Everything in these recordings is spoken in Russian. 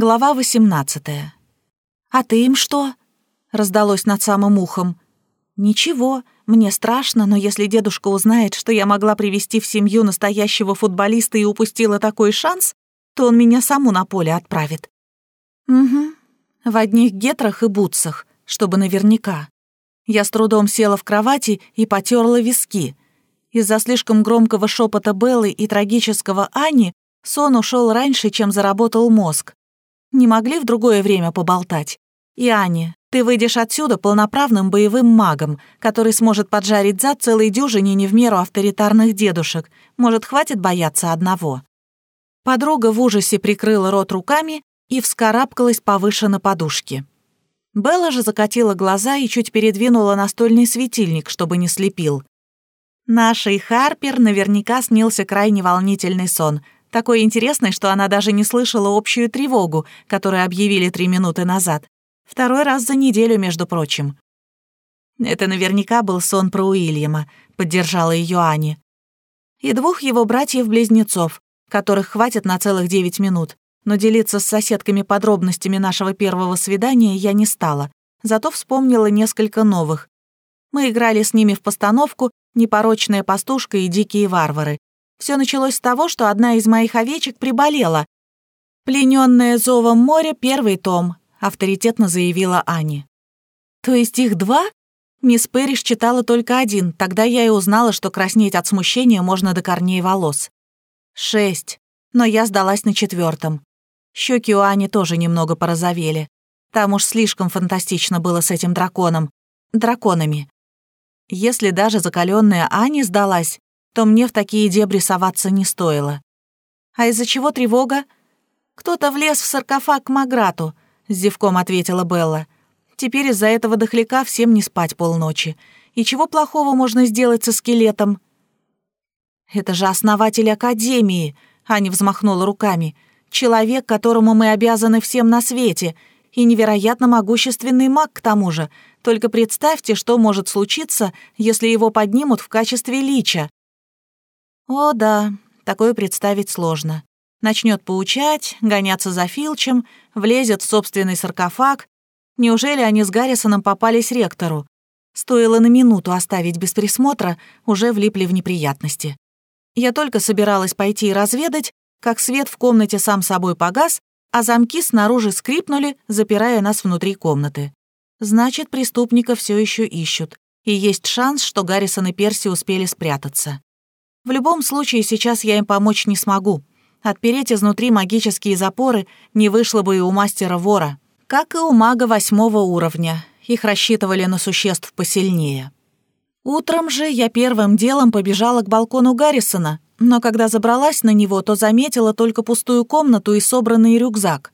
Глава 18. «А ты им что?» — раздалось над самым ухом. «Ничего, мне страшно, но если дедушка узнает, что я могла привести в семью настоящего футболиста и упустила такой шанс, то он меня саму на поле отправит». «Угу, в одних гетрах и бутсах, чтобы наверняка». Я с трудом села в кровати и потерла виски. Из-за слишком громкого шепота Беллы и трагического Ани сон ушел раньше, чем заработал мозг. Не могли в другое время поболтать? И Аня, ты выйдешь отсюда полноправным боевым магом, который сможет поджарить зад целой дюжине не в меру авторитарных дедушек. Может, хватит бояться одного?» Подруга в ужасе прикрыла рот руками и вскарабкалась повыше на подушке. Белла же закатила глаза и чуть передвинула настольный светильник, чтобы не слепил. Нашей Харпер наверняка снился крайне волнительный сон — такой интересной, что она даже не слышала общую тревогу, которую объявили три минуты назад. Второй раз за неделю, между прочим. Это наверняка был сон про Уильяма, поддержала ее Ани. И двух его братьев-близнецов, которых хватит на целых девять минут. Но делиться с соседками подробностями нашего первого свидания я не стала, зато вспомнила несколько новых. Мы играли с ними в постановку «Непорочная пастушка и дикие варвары», все началось с того, что одна из моих овечек приболела. «Пленённая зовом моря» — первый том, авторитетно заявила Ани. «То есть их два?» Мисс Пэриш читала только один, тогда я и узнала, что краснеть от смущения можно до корней волос. Шесть, но я сдалась на четвертом. Щеки у Ани тоже немного порозовели. Там уж слишком фантастично было с этим драконом. Драконами. Если даже закаленная Ани сдалась, то мне в такие дебри соваться не стоило. А из-за чего тревога? Кто-то влез в саркофаг к Маграту, с зевком ответила Белла. Теперь из-за этого дохляка всем не спать полночи. И чего плохого можно сделать со скелетом? Это же основатель Академии, Аня взмахнула руками. Человек, которому мы обязаны всем на свете. И невероятно могущественный маг к тому же. Только представьте, что может случиться, если его поднимут в качестве лича. О да, такое представить сложно. Начнет поучать, гоняться за Филчем, влезет в собственный саркофаг. Неужели они с Гаррисоном попались ректору? Стоило на минуту оставить без присмотра, уже влипли в неприятности. Я только собиралась пойти и разведать, как свет в комнате сам собой погас, а замки снаружи скрипнули, запирая нас внутри комнаты. Значит, преступника все еще ищут, и есть шанс, что Гаррисон и Перси успели спрятаться. В любом случае, сейчас я им помочь не смогу. Отпереть изнутри магические запоры не вышло бы и у мастера-вора, как и у мага восьмого уровня. Их рассчитывали на существ посильнее. Утром же я первым делом побежала к балкону Гаррисона, но когда забралась на него, то заметила только пустую комнату и собранный рюкзак.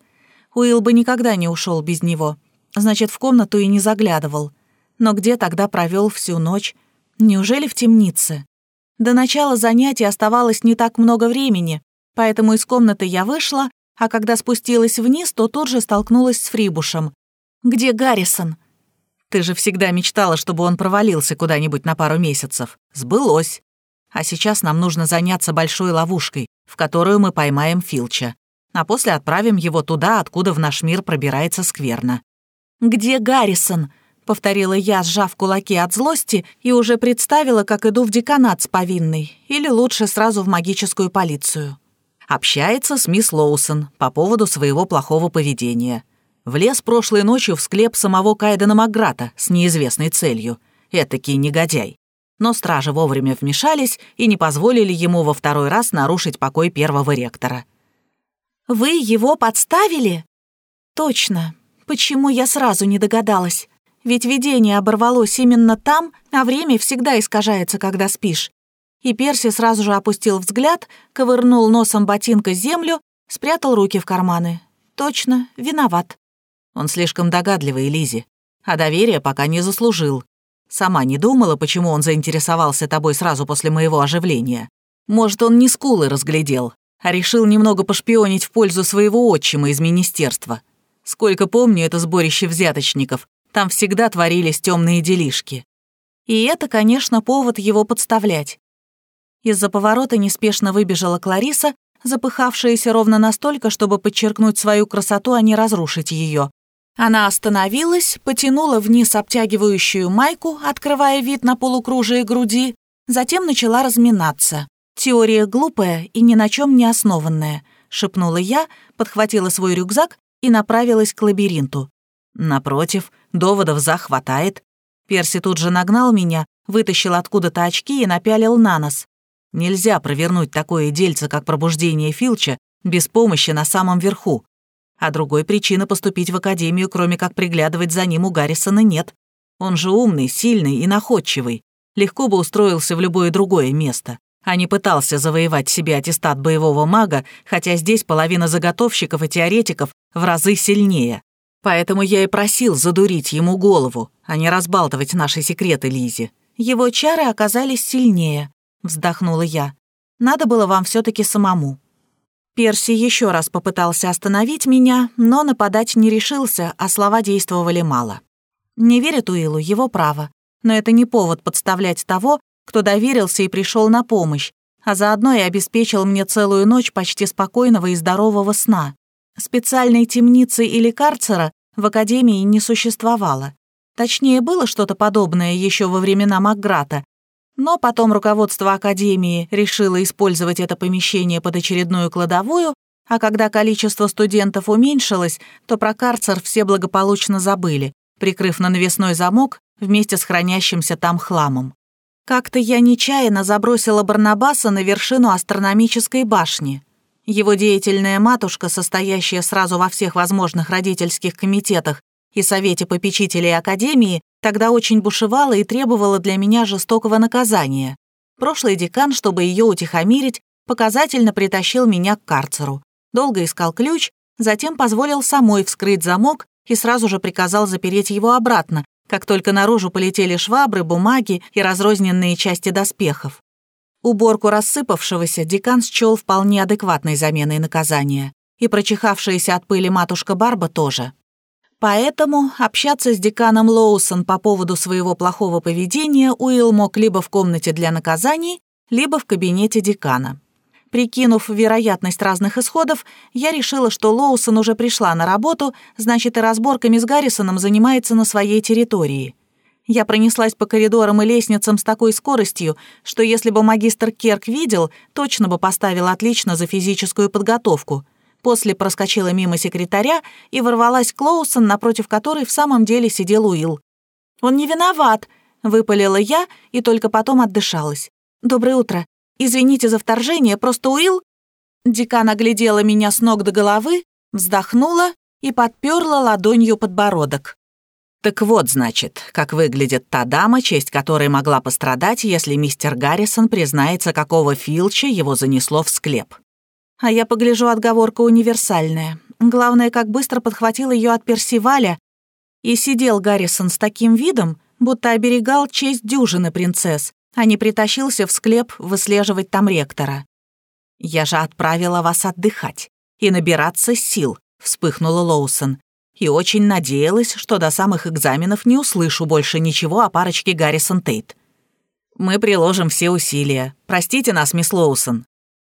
Уилл бы никогда не ушел без него. Значит, в комнату и не заглядывал. Но где тогда провел всю ночь? Неужели в темнице? До начала занятий оставалось не так много времени, поэтому из комнаты я вышла, а когда спустилась вниз, то тут же столкнулась с Фрибушем. «Где Гаррисон?» «Ты же всегда мечтала, чтобы он провалился куда-нибудь на пару месяцев. Сбылось. А сейчас нам нужно заняться большой ловушкой, в которую мы поймаем Филча, а после отправим его туда, откуда в наш мир пробирается скверно». «Где Гаррисон?» — повторила я, сжав кулаки от злости, и уже представила, как иду в деканат с повинной, или лучше сразу в магическую полицию. Общается с мисс Лоусон по поводу своего плохого поведения. Влез прошлой ночью в склеп самого Кайдена Макграта с неизвестной целью. Этакий негодяй. Но стражи вовремя вмешались и не позволили ему во второй раз нарушить покой первого ректора. «Вы его подставили?» «Точно. Почему я сразу не догадалась?» Ведь видение оборвалось именно там, а время всегда искажается, когда спишь. И Перси сразу же опустил взгляд, ковырнул носом ботинка землю, спрятал руки в карманы. Точно, виноват. Он слишком догадливый, Лизи, а доверия пока не заслужил. Сама не думала, почему он заинтересовался тобой сразу после моего оживления. Может, он не скулы разглядел, а решил немного пошпионить в пользу своего отчима из министерства. Сколько помню, это сборище взяточников, там всегда творились темные делишки. И это, конечно, повод его подставлять. Из-за поворота неспешно выбежала Клариса, запыхавшаяся ровно настолько, чтобы подчеркнуть свою красоту, а не разрушить ее. Она остановилась, потянула вниз обтягивающую майку, открывая вид на полукружие груди, затем начала разминаться. «Теория глупая и ни на чем не основанная», — шепнула я, подхватила свой рюкзак и направилась к лабиринту. Напротив, доводов захватает. Перси тут же нагнал меня, вытащил откуда-то очки и напялил на нос. Нельзя провернуть такое дельце, как пробуждение Филча, без помощи на самом верху. А другой причины поступить в академию, кроме как приглядывать за ним у Гаррисона, нет. Он же умный, сильный и находчивый. Легко бы устроился в любое другое место, а не пытался завоевать себе аттестат боевого мага, хотя здесь половина заготовщиков и теоретиков в разы сильнее. Поэтому я и просил задурить ему голову, а не разбалтывать наши секреты Лизе. Его чары оказались сильнее, вздохнула я. Надо было вам все таки самому. Перси еще раз попытался остановить меня, но нападать не решился, а слова действовали мало. Не верит Уиллу, его право. Но это не повод подставлять того, кто доверился и пришел на помощь, а заодно и обеспечил мне целую ночь почти спокойного и здорового сна. Специальной темницы или карцера в Академии не существовало. Точнее, было что-то подобное еще во времена Макграта, но потом руководство Академии решило использовать это помещение под очередную кладовую, а когда количество студентов уменьшилось, то про карцер все благополучно забыли, прикрыв на навесной замок вместе с хранящимся там хламом. Как-то я нечаянно забросила Барнабаса на вершину астрономической башни. Его деятельная матушка, состоящая сразу во всех возможных родительских комитетах и совете попечителей Академии, тогда очень бушевала и требовала для меня жестокого наказания. Прошлый декан, чтобы ее утихомирить, показательно притащил меня к карцеру. Долго искал ключ, затем позволил самой вскрыть замок и сразу же приказал запереть его обратно, как только наружу полетели швабры, бумаги и разрозненные части доспехов. Уборку рассыпавшегося декан счел вполне адекватной заменой наказания, и прочихавшаяся от пыли матушка Барба тоже. Поэтому общаться с деканом Лоусон по поводу своего плохого поведения Уилл мог либо в комнате для наказаний, либо в кабинете декана. Прикинув вероятность разных исходов, я решила, что Лоусон уже пришла на работу, значит, и разборками с Гаррисоном занимается на своей территории. Я пронеслась по коридорам и лестницам с такой скоростью, что если бы магистр Керк видел, точно бы поставил отлично за физическую подготовку. После проскочила мимо секретаря и ворвалась Клоусон, напротив которой в самом деле сидел Уилл. «Он не виноват», — выпалила я и только потом отдышалась. «Доброе утро. Извините за вторжение, просто Уилл...» Декан оглядела меня с ног до головы, вздохнула и подперла ладонью подбородок. Так вот, значит, как выглядит та дама, честь которой могла пострадать, если мистер Гаррисон признается, какого Филча его занесло в склеп. А я погляжу, отговорка универсальная. Главное, как быстро подхватил ее от Персиваля. И сидел Гаррисон с таким видом, будто оберегал честь дюжины принцесс, а не притащился в склеп выслеживать там ректора. «Я же отправила вас отдыхать и набираться сил», — вспыхнула Лоусон и очень надеялась, что до самых экзаменов не услышу больше ничего о парочке Гаррисон Тейт. «Мы приложим все усилия. Простите нас, мисс Лоусон».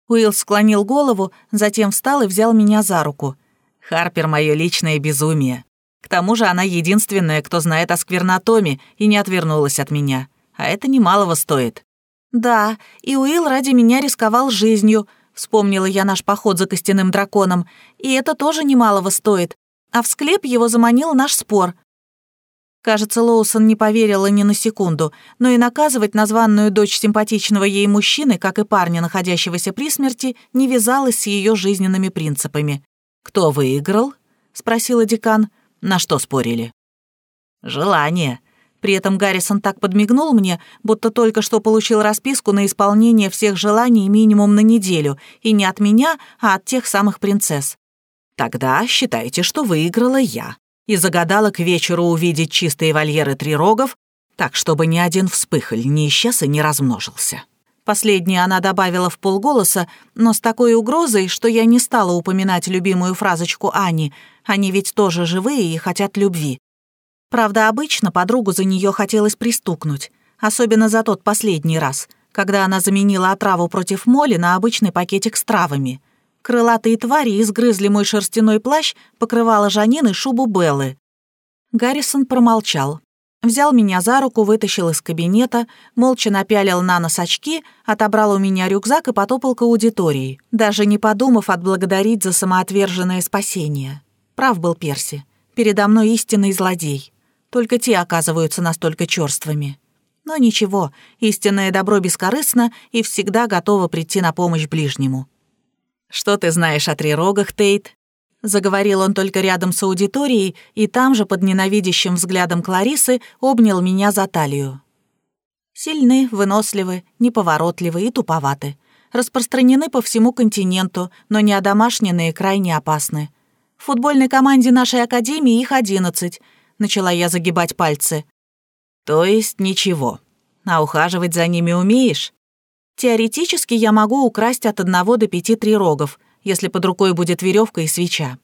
Уилл склонил голову, затем встал и взял меня за руку. «Харпер — мое личное безумие. К тому же она единственная, кто знает о сквернотоме и не отвернулась от меня. А это немалого стоит». «Да, и Уилл ради меня рисковал жизнью», — вспомнила я наш поход за костяным драконом. «И это тоже немалого стоит а в склеп его заманил наш спор. Кажется, Лоусон не поверила ни на секунду, но и наказывать названную дочь симпатичного ей мужчины, как и парня, находящегося при смерти, не вязалось с ее жизненными принципами. «Кто выиграл?» — спросила декан. «На что спорили?» «Желание». При этом Гаррисон так подмигнул мне, будто только что получил расписку на исполнение всех желаний минимум на неделю, и не от меня, а от тех самых принцесс. Тогда считайте, что выиграла я и загадала к вечеру увидеть чистые вольеры трирогов, так, чтобы ни один вспыхоль не исчез и не размножился. Последнее она добавила в полголоса, но с такой угрозой, что я не стала упоминать любимую фразочку Ани «Они ведь тоже живые и хотят любви». Правда, обычно подругу за нее хотелось пристукнуть, особенно за тот последний раз, когда она заменила отраву против моли на обычный пакетик с травами — Крылатые твари изгрызли мой шерстяной плащ, покрывала Жанин и шубу Беллы. Гаррисон промолчал. Взял меня за руку, вытащил из кабинета, молча напялил на нос очки, отобрал у меня рюкзак и потопал к аудитории, даже не подумав отблагодарить за самоотверженное спасение. Прав был Перси. Передо мной истинный злодей. Только те оказываются настолько черствыми. Но ничего, истинное добро бескорыстно и всегда готово прийти на помощь ближнему. «Что ты знаешь о трирогах, Тейт?» Заговорил он только рядом с аудиторией, и там же под ненавидящим взглядом Кларисы обнял меня за талию. Сильны, выносливы, неповоротливы и туповаты. Распространены по всему континенту, но не одомашненные крайне опасны. В футбольной команде нашей академии их одиннадцать. Начала я загибать пальцы. То есть ничего. А ухаживать за ними умеешь? Теоретически я могу украсть от одного до пяти трирогов, если под рукой будет веревка и свеча.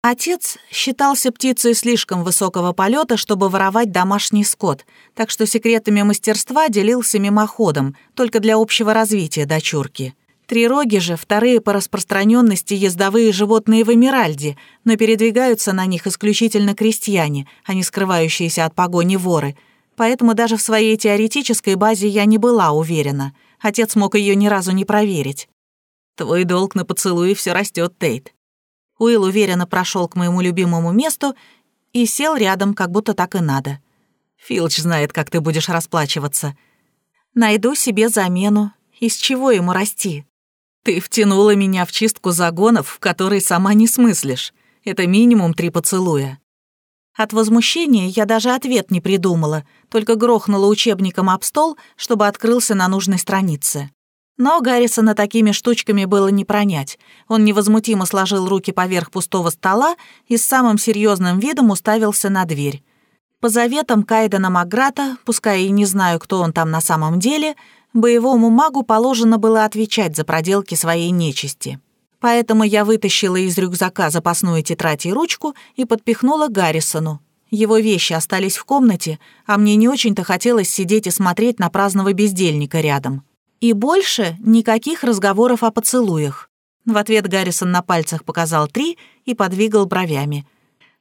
Отец считался птицей слишком высокого полета, чтобы воровать домашний скот, так что секретами мастерства делился мимоходом, только для общего развития дочурки. Трироги же — вторые по распространенности ездовые животные в Эмиральде, но передвигаются на них исключительно крестьяне, а не скрывающиеся от погони воры. Поэтому даже в своей теоретической базе я не была уверена. Отец мог ее ни разу не проверить. «Твой долг на поцелуи все растет, Тейт». Уилл уверенно прошел к моему любимому месту и сел рядом, как будто так и надо. «Филч знает, как ты будешь расплачиваться. Найду себе замену. Из чего ему расти?» «Ты втянула меня в чистку загонов, в которой сама не смыслишь. Это минимум три поцелуя». От возмущения я даже ответ не придумала, только грохнула учебником об стол, чтобы открылся на нужной странице. Но Гаррисона такими штучками было не пронять. Он невозмутимо сложил руки поверх пустого стола и с самым серьезным видом уставился на дверь. По заветам Кайдена Маграта, пускай и не знаю, кто он там на самом деле, боевому магу положено было отвечать за проделки своей нечисти. Поэтому я вытащила из рюкзака запасную тетрадь и ручку и подпихнула Гаррисону. Его вещи остались в комнате, а мне не очень-то хотелось сидеть и смотреть на праздного бездельника рядом. И больше никаких разговоров о поцелуях. В ответ Гаррисон на пальцах показал три и подвигал бровями.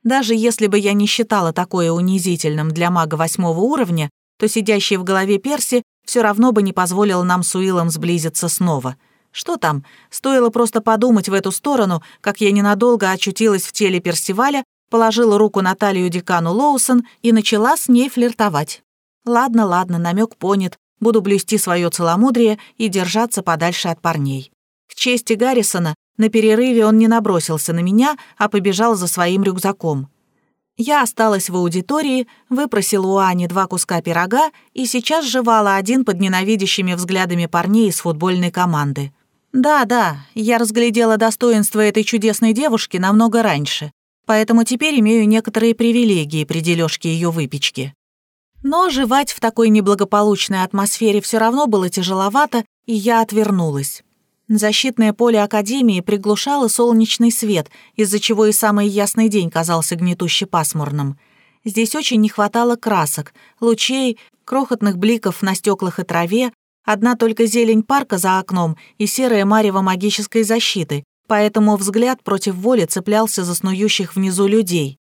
Даже если бы я не считала такое унизительным для мага восьмого уровня, то сидящий в голове Перси все равно бы не позволил нам с Уиллом сблизиться снова — что там? Стоило просто подумать в эту сторону, как я ненадолго очутилась в теле Персиваля, положила руку на талию декану Лоусон и начала с ней флиртовать. Ладно, ладно, намек понят. Буду блюсти свое целомудрие и держаться подальше от парней. К чести Гаррисона, на перерыве он не набросился на меня, а побежал за своим рюкзаком. Я осталась в аудитории, выпросила у Ани два куска пирога и сейчас жевала один под ненавидящими взглядами парней из футбольной команды. Да-да, я разглядела достоинства этой чудесной девушки намного раньше, поэтому теперь имею некоторые привилегии при дележке ее выпечки. Но жевать в такой неблагополучной атмосфере все равно было тяжеловато, и я отвернулась. Защитное поле Академии приглушало солнечный свет, из-за чего и самый ясный день казался гнетуще пасмурным. Здесь очень не хватало красок, лучей, крохотных бликов на стеклах и траве, Одна только зелень парка за окном и серая марево магической защиты, поэтому взгляд против воли цеплялся за снующих внизу людей.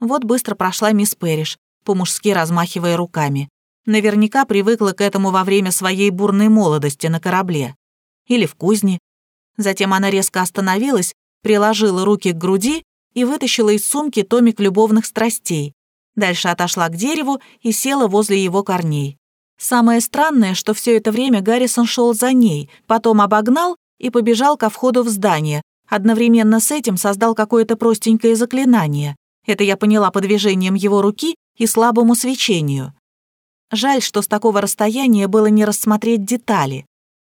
Вот быстро прошла мисс Пэриш, по-мужски размахивая руками. Наверняка привыкла к этому во время своей бурной молодости на корабле. Или в кузне. Затем она резко остановилась, приложила руки к груди и вытащила из сумки томик любовных страстей. Дальше отошла к дереву и села возле его корней. Самое странное, что все это время Гаррисон шел за ней, потом обогнал и побежал ко входу в здание. Одновременно с этим создал какое-то простенькое заклинание. Это я поняла по движениям его руки и слабому свечению. Жаль, что с такого расстояния было не рассмотреть детали.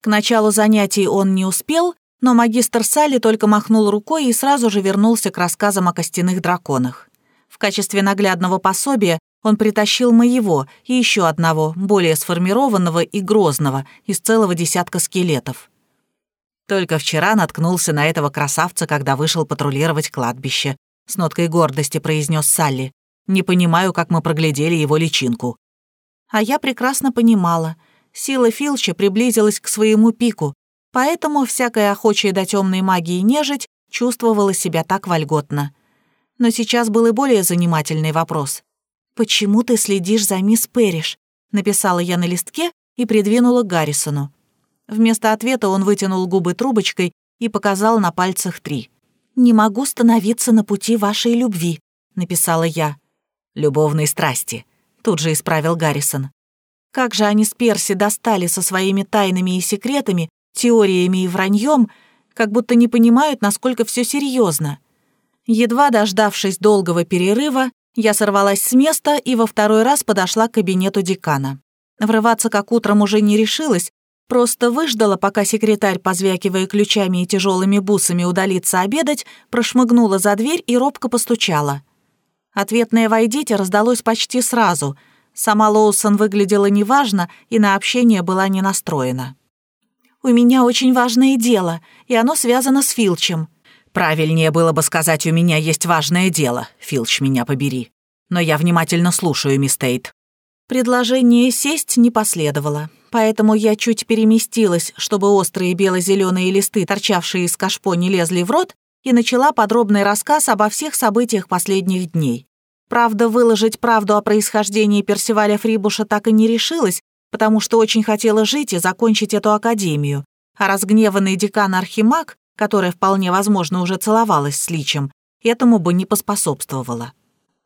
К началу занятий он не успел, но магистр Салли только махнул рукой и сразу же вернулся к рассказам о костяных драконах. В качестве наглядного пособия он притащил моего и еще одного, более сформированного и грозного, из целого десятка скелетов. Только вчера наткнулся на этого красавца, когда вышел патрулировать кладбище. С ноткой гордости произнес Салли. «Не понимаю, как мы проглядели его личинку». А я прекрасно понимала. Сила Филча приблизилась к своему пику. Поэтому всякая охочая до темной магии нежить чувствовала себя так вольготно. Но сейчас был и более занимательный вопрос. «Почему ты следишь за мисс Перриш?» — написала я на листке и придвинула Гаррисону. Вместо ответа он вытянул губы трубочкой и показал на пальцах три. «Не могу становиться на пути вашей любви», — написала я. «Любовной страсти», — тут же исправил Гаррисон. Как же они с Перси достали со своими тайнами и секретами, теориями и враньем, как будто не понимают, насколько все серьезно. Едва дождавшись долгого перерыва, я сорвалась с места и во второй раз подошла к кабинету декана. Врываться как утром уже не решилась, просто выждала, пока секретарь, позвякивая ключами и тяжелыми бусами, удалится обедать, прошмыгнула за дверь и робко постучала. Ответное «Войдите» раздалось почти сразу. Сама Лоусон выглядела неважно и на общение была не настроена. «У меня очень важное дело, и оно связано с Филчем», Правильнее было бы сказать, у меня есть важное дело, Филч, меня побери. Но я внимательно слушаю, мисс Тейт. Предложение сесть не последовало, поэтому я чуть переместилась, чтобы острые бело-зеленые листы, торчавшие из кашпо, не лезли в рот, и начала подробный рассказ обо всех событиях последних дней. Правда, выложить правду о происхождении Персиваля Фрибуша так и не решилась, потому что очень хотела жить и закончить эту академию, а разгневанный декан Архимаг которая вполне возможно уже целовалась с Личем, этому бы не поспособствовала.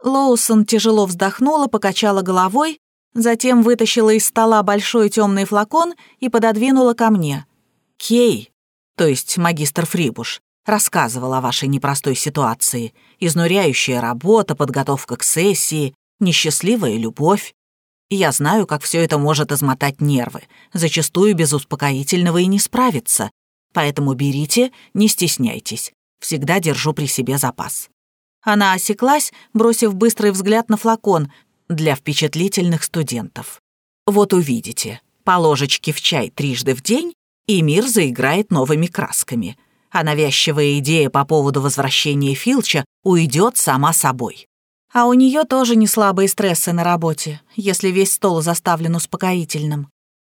Лоусон тяжело вздохнула, покачала головой, затем вытащила из стола большой темный флакон и пододвинула ко мне. «Кей, то есть магистр Фрибуш, рассказывал о вашей непростой ситуации. Изнуряющая работа, подготовка к сессии, несчастливая любовь. Я знаю, как все это может измотать нервы, зачастую без успокоительного и не справиться, Поэтому берите, не стесняйтесь. Всегда держу при себе запас». Она осеклась, бросив быстрый взгляд на флакон для впечатлительных студентов. «Вот увидите, по ложечке в чай трижды в день, и мир заиграет новыми красками, а навязчивая идея по поводу возвращения Филча уйдет сама собой. А у нее тоже не слабые стрессы на работе, если весь стол заставлен успокоительным.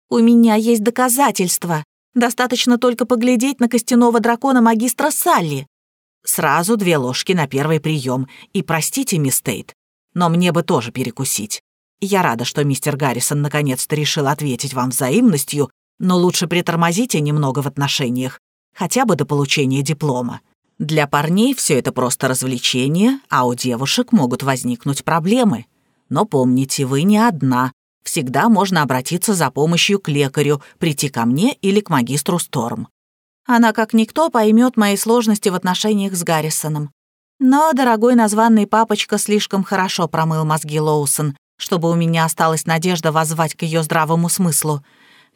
«У меня есть доказательства», Достаточно только поглядеть на костяного дракона магистра Салли. Сразу две ложки на первый прием. И простите, мисс Тейт, но мне бы тоже перекусить. Я рада, что мистер Гаррисон наконец-то решил ответить вам взаимностью, но лучше притормозите немного в отношениях, хотя бы до получения диплома. Для парней все это просто развлечение, а у девушек могут возникнуть проблемы. Но помните, вы не одна, всегда можно обратиться за помощью к лекарю, прийти ко мне или к магистру Сторм. Она, как никто, поймет мои сложности в отношениях с Гаррисоном. Но дорогой названный папочка слишком хорошо промыл мозги Лоусон, чтобы у меня осталась надежда воззвать к ее здравому смыслу.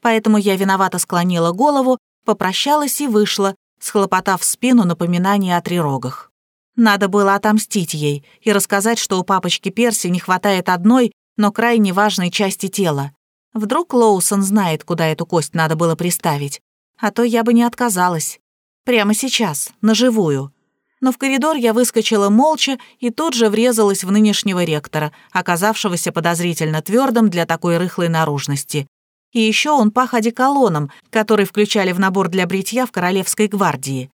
Поэтому я виновато склонила голову, попрощалась и вышла, схлопотав в спину напоминание о трирогах. Надо было отомстить ей и рассказать, что у папочки Перси не хватает одной, но крайне важной части тела. Вдруг Лоусон знает, куда эту кость надо было приставить. А то я бы не отказалась. Прямо сейчас, на живую. Но в коридор я выскочила молча и тут же врезалась в нынешнего ректора, оказавшегося подозрительно твердым для такой рыхлой наружности. И еще он пах одеколоном, который включали в набор для бритья в Королевской гвардии.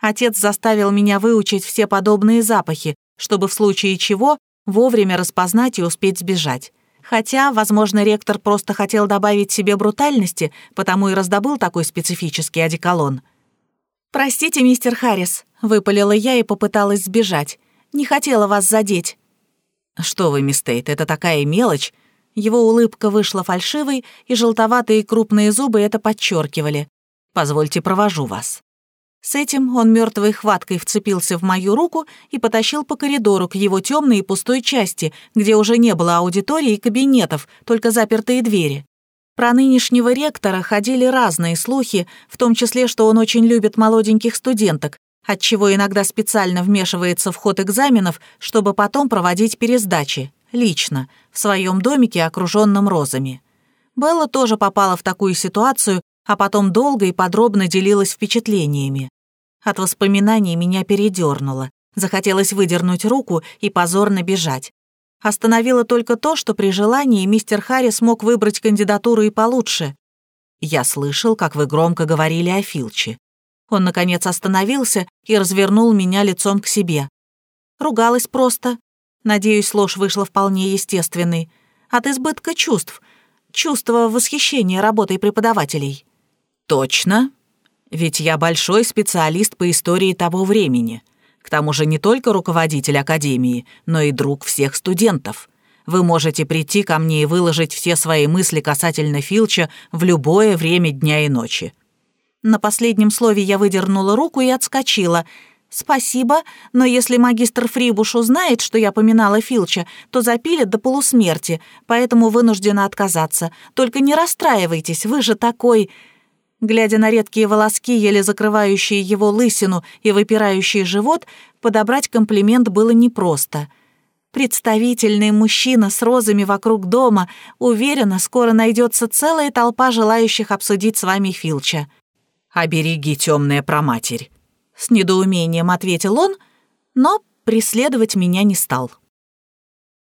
Отец заставил меня выучить все подобные запахи, чтобы в случае чего вовремя распознать и успеть сбежать. Хотя, возможно, ректор просто хотел добавить себе брутальности, потому и раздобыл такой специфический одеколон. «Простите, мистер Харрис», — выпалила я и попыталась сбежать. «Не хотела вас задеть». «Что вы, мисс Тейт, это такая мелочь». Его улыбка вышла фальшивой, и желтоватые крупные зубы это подчеркивали. «Позвольте, провожу вас». С этим он мертвой хваткой вцепился в мою руку и потащил по коридору к его темной и пустой части, где уже не было аудитории и кабинетов, только запертые двери. Про нынешнего ректора ходили разные слухи, в том числе, что он очень любит молоденьких студенток, отчего иногда специально вмешивается в ход экзаменов, чтобы потом проводить пересдачи, лично, в своем домике, окруженном розами. Белла тоже попала в такую ситуацию, а потом долго и подробно делилась впечатлениями. От воспоминаний меня передернуло, захотелось выдернуть руку и позорно бежать. Остановило только то, что при желании мистер Харрис мог выбрать кандидатуру и получше. Я слышал, как вы громко говорили о Филче. Он, наконец, остановился и развернул меня лицом к себе. Ругалась просто. Надеюсь, ложь вышла вполне естественной. От избытка чувств. Чувства восхищения работой преподавателей. Точно. Ведь я большой специалист по истории того времени. К тому же не только руководитель академии, но и друг всех студентов. Вы можете прийти ко мне и выложить все свои мысли касательно Филча в любое время дня и ночи. На последнем слове я выдернула руку и отскочила. «Спасибо, но если магистр Фрибуш узнает, что я поминала Филча, то запилит до полусмерти, поэтому вынуждена отказаться. Только не расстраивайтесь, вы же такой...» Глядя на редкие волоски, еле закрывающие его лысину и выпирающий живот, подобрать комплимент было непросто. Представительный мужчина с розами вокруг дома, уверена, скоро найдется целая толпа желающих обсудить с вами Филча. «Обереги, темная проматерь», — с недоумением ответил он, но преследовать меня не стал.